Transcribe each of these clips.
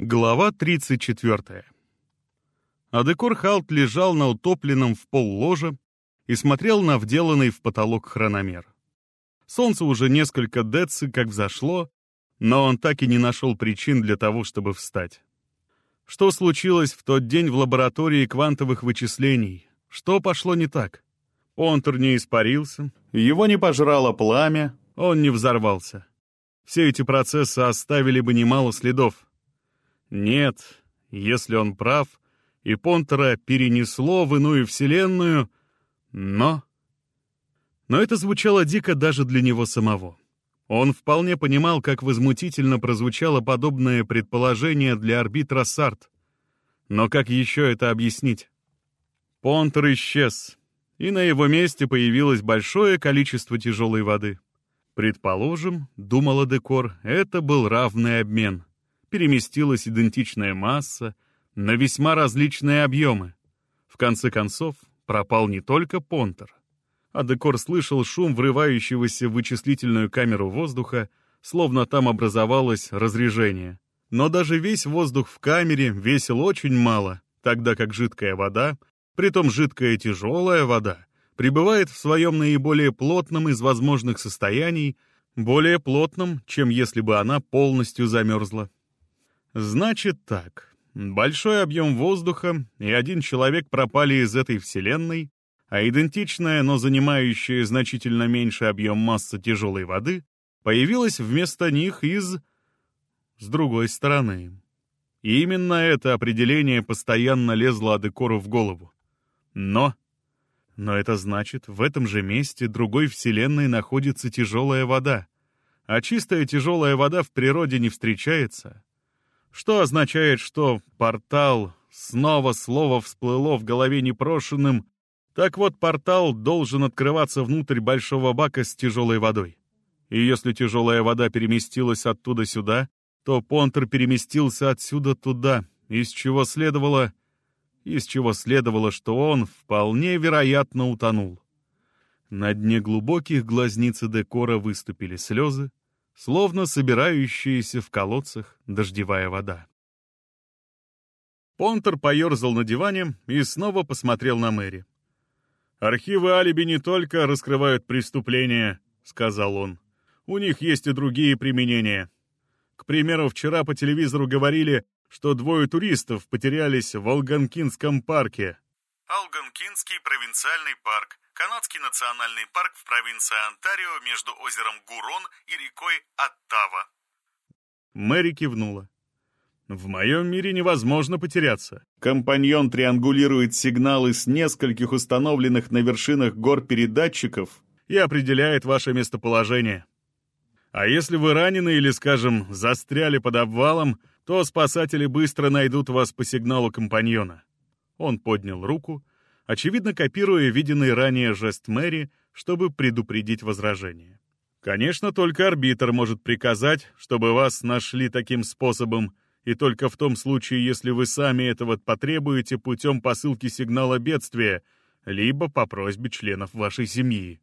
Глава 34. Адекор Халт лежал на утопленном в пол ложа и смотрел на вделанный в потолок хрономер. Солнце уже несколько деци как взошло, но он так и не нашел причин для того, чтобы встать. Что случилось в тот день в лаборатории квантовых вычислений? Что пошло не так? Понтер не испарился, его не пожрало пламя, он не взорвался. Все эти процессы оставили бы немало следов. Нет, если он прав, и Понтера перенесло в иную вселенную, но... Но это звучало дико даже для него самого. Он вполне понимал, как возмутительно прозвучало подобное предположение для арбитра Сарт. Но как еще это объяснить? Понтер исчез, и на его месте появилось большое количество тяжелой воды. Предположим, думала Декор, это был равный обмен переместилась идентичная масса на весьма различные объемы. В конце концов, пропал не только Понтер. А Декор слышал шум врывающегося в вычислительную камеру воздуха, словно там образовалось разрежение. Но даже весь воздух в камере весил очень мало, тогда как жидкая вода, притом жидкая тяжелая вода, пребывает в своем наиболее плотном из возможных состояний, более плотном, чем если бы она полностью замерзла. Значит так. Большой объем воздуха и один человек пропали из этой вселенной, а идентичная, но занимающая значительно меньше объем массы тяжелой воды появилась вместо них из... с другой стороны. И именно это определение постоянно лезло Адекору в голову. Но... Но это значит, в этом же месте другой вселенной находится тяжелая вода, а чистая тяжелая вода в природе не встречается — что означает, что портал, снова слово всплыло в голове непрошенным, так вот портал должен открываться внутрь большого бака с тяжелой водой. И если тяжелая вода переместилась оттуда сюда, то Понтер переместился отсюда туда, из чего следовало... из чего следовало, что он вполне вероятно утонул. На дне глубоких глазниц декора выступили слезы, словно собирающаяся в колодцах дождевая вода. Понтер поерзал на диване и снова посмотрел на Мэри. «Архивы алиби не только раскрывают преступления», — сказал он. «У них есть и другие применения. К примеру, вчера по телевизору говорили, что двое туристов потерялись в Алганкинском парке». Алганкинский провинциальный парк Канадский национальный парк в провинции Онтарио между озером Гурон и рекой Оттава. Мэри кивнула. В моем мире невозможно потеряться. Компаньон триангулирует сигналы с нескольких установленных на вершинах гор передатчиков и определяет ваше местоположение. А если вы ранены или, скажем, застряли под обвалом, то спасатели быстро найдут вас по сигналу компаньона. Он поднял руку, очевидно копируя виденный ранее жест Мэри, чтобы предупредить возражение. Конечно, только арбитр может приказать, чтобы вас нашли таким способом, и только в том случае, если вы сами этого потребуете путем посылки сигнала бедствия, либо по просьбе членов вашей семьи.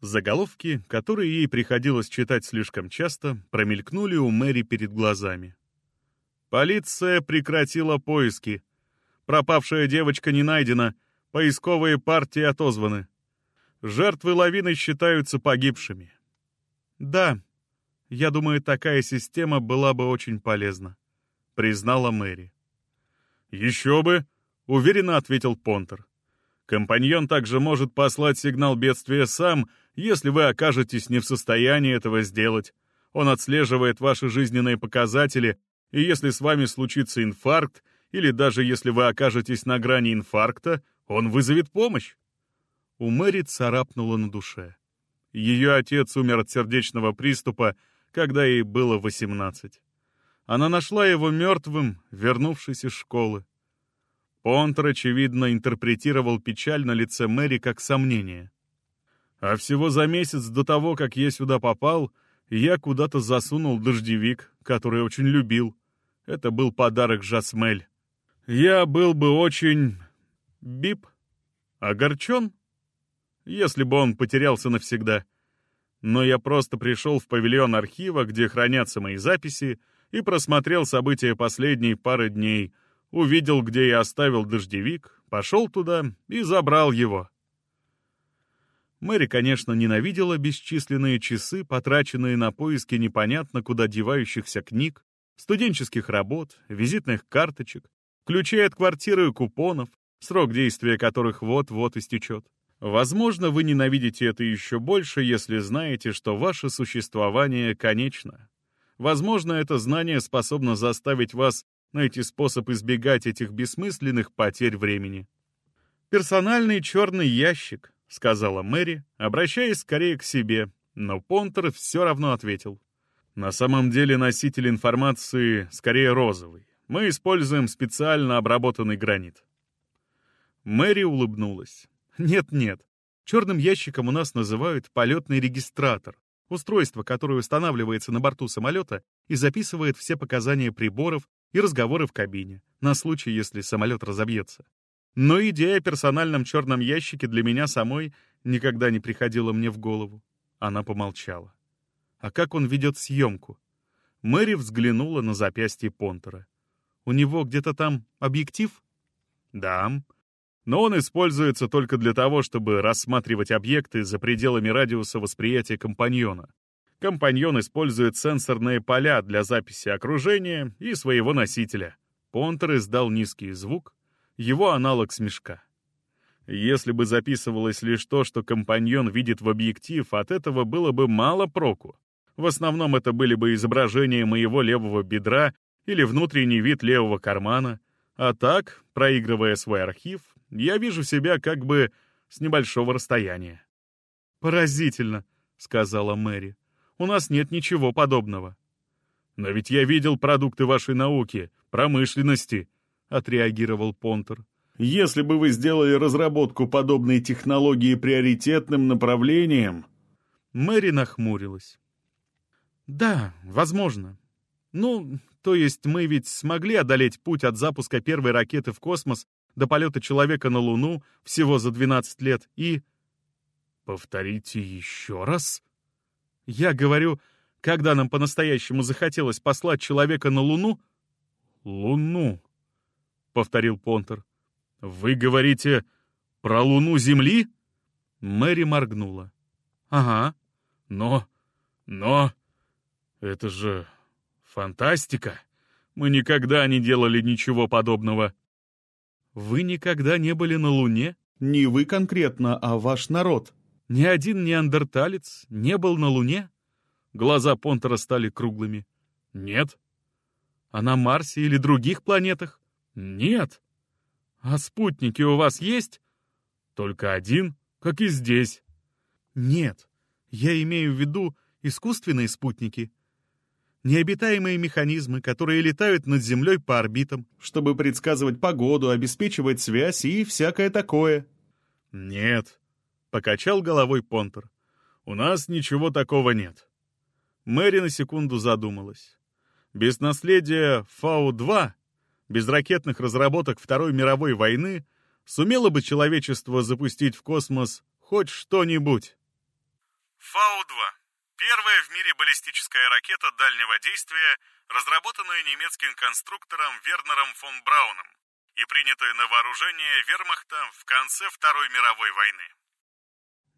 Заголовки, которые ей приходилось читать слишком часто, промелькнули у Мэри перед глазами. Полиция прекратила поиски, Пропавшая девочка не найдена, поисковые партии отозваны. Жертвы лавины считаются погибшими. Да, я думаю, такая система была бы очень полезна, признала Мэри. Еще бы, уверенно ответил Понтер. Компаньон также может послать сигнал бедствия сам, если вы окажетесь не в состоянии этого сделать. Он отслеживает ваши жизненные показатели, и если с вами случится инфаркт или даже если вы окажетесь на грани инфаркта, он вызовет помощь. У Мэри царапнуло на душе. Ее отец умер от сердечного приступа, когда ей было 18. Она нашла его мертвым, вернувшись из школы. Понтер, очевидно, интерпретировал печаль на лице Мэри как сомнение. А всего за месяц до того, как я сюда попал, я куда-то засунул дождевик, который очень любил. Это был подарок Жасмель я был бы очень... бип, огорчен, если бы он потерялся навсегда. Но я просто пришел в павильон архива, где хранятся мои записи, и просмотрел события последней пары дней, увидел, где я оставил дождевик, пошел туда и забрал его. Мэри, конечно, ненавидела бесчисленные часы, потраченные на поиски непонятно куда девающихся книг, студенческих работ, визитных карточек, ключей от квартиры и купонов, срок действия которых вот-вот истечет. Возможно, вы ненавидите это еще больше, если знаете, что ваше существование конечно. Возможно, это знание способно заставить вас найти способ избегать этих бессмысленных потерь времени. «Персональный черный ящик», — сказала Мэри, обращаясь скорее к себе, но Понтер все равно ответил. «На самом деле носитель информации скорее розовый. Мы используем специально обработанный гранит». Мэри улыбнулась. «Нет-нет, черным ящиком у нас называют полетный регистратор, устройство, которое устанавливается на борту самолета и записывает все показания приборов и разговоры в кабине, на случай, если самолет разобьется. Но идея о персональном черном ящике для меня самой никогда не приходила мне в голову. Она помолчала. А как он ведет съемку? Мэри взглянула на запястье Понтера. У него где-то там объектив? Да. Но он используется только для того, чтобы рассматривать объекты за пределами радиуса восприятия компаньона. Компаньон использует сенсорные поля для записи окружения и своего носителя. Понтер издал низкий звук, его аналог смешка. Если бы записывалось лишь то, что компаньон видит в объектив, от этого было бы мало проку. В основном это были бы изображения моего левого бедра или внутренний вид левого кармана. А так, проигрывая свой архив, я вижу себя как бы с небольшого расстояния. «Поразительно», — сказала Мэри. У нас нет ничего подобного». «Но ведь я видел продукты вашей науки, промышленности», — отреагировал Понтер. «Если бы вы сделали разработку подобной технологии приоритетным направлением...» Мэри нахмурилась. «Да, возможно. Ну, то есть мы ведь смогли одолеть путь от запуска первой ракеты в космос до полета человека на Луну всего за 12 лет и...» «Повторите еще раз?» Я говорю, когда нам по-настоящему захотелось послать человека на Луну... Луну, — повторил Понтер. Вы говорите про Луну Земли? Мэри моргнула. Ага. Но... но... Это же фантастика. Мы никогда не делали ничего подобного. Вы никогда не были на Луне? Не вы конкретно, а ваш народ. Ни один неандерталец не был на Луне? Глаза Понтера стали круглыми. Нет. А на Марсе или других планетах? Нет. А спутники у вас есть? Только один, как и здесь. Нет. Я имею в виду искусственные спутники. Необитаемые механизмы, которые летают над Землей по орбитам, чтобы предсказывать погоду, обеспечивать связь и всякое такое. Нет, Покачал головой Понтер. «У нас ничего такого нет». Мэри на секунду задумалась. Без наследия Фау-2, без ракетных разработок Второй мировой войны, сумело бы человечество запустить в космос хоть что-нибудь? Фау-2. Первая в мире баллистическая ракета дальнего действия, разработанная немецким конструктором Вернером фон Брауном и принятая на вооружение вермахта в конце Второй мировой войны.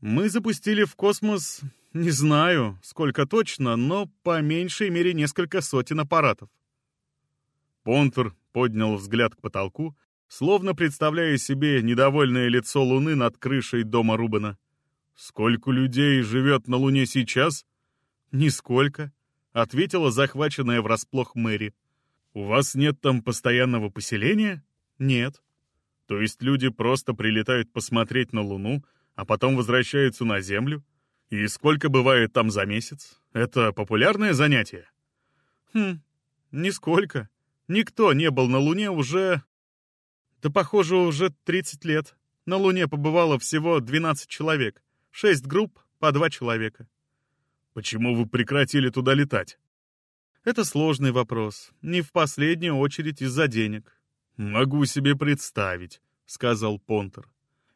Мы запустили в космос, не знаю, сколько точно, но по меньшей мере несколько сотен аппаратов. Понтер поднял взгляд к потолку, словно представляя себе недовольное лицо Луны над крышей дома Рубена. «Сколько людей живет на Луне сейчас?» «Нисколько», — ответила захваченная врасплох Мэри. «У вас нет там постоянного поселения?» «Нет». «То есть люди просто прилетают посмотреть на Луну, а потом возвращаются на Землю? И сколько бывает там за месяц? Это популярное занятие? Хм, нисколько. Никто не был на Луне уже... Да, похоже, уже 30 лет. На Луне побывало всего 12 человек. Шесть групп по два человека. Почему вы прекратили туда летать? Это сложный вопрос. Не в последнюю очередь из-за денег. Могу себе представить, сказал Понтер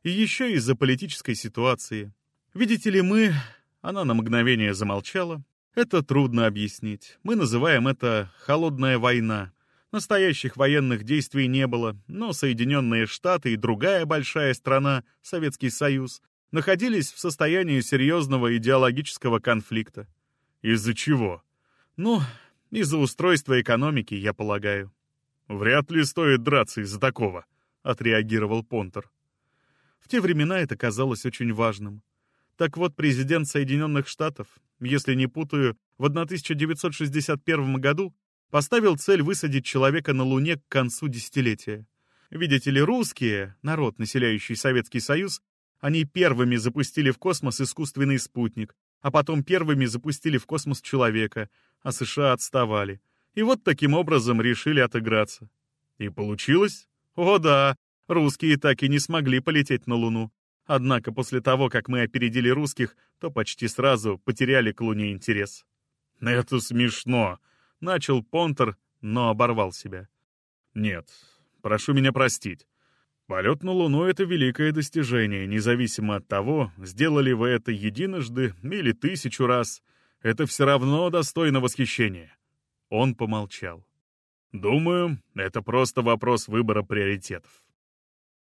и еще из-за политической ситуации. Видите ли, мы...» Она на мгновение замолчала, Это трудно объяснить. Мы называем это «холодная война». Настоящих военных действий не было, но Соединенные Штаты и другая большая страна, Советский Союз, находились в состоянии серьезного идеологического конфликта. Из-за чего? Ну, из-за устройства экономики, я полагаю. Вряд ли стоит драться из-за такого, отреагировал Понтер. В те времена это казалось очень важным. Так вот, президент Соединенных Штатов, если не путаю, в 1961 году поставил цель высадить человека на Луне к концу десятилетия. Видите ли, русские, народ, населяющий Советский Союз, они первыми запустили в космос искусственный спутник, а потом первыми запустили в космос человека, а США отставали. И вот таким образом решили отыграться. И получилось? О да, русские так и не смогли полететь на Луну. Однако после того, как мы опередили русских, то почти сразу потеряли к Луне интерес. Это смешно, Начал Понтер, но оборвал себя. «Нет, прошу меня простить. Полет на Луну — это великое достижение, независимо от того, сделали вы это единожды или тысячу раз. Это все равно достойно восхищения». Он помолчал. «Думаю, это просто вопрос выбора приоритетов.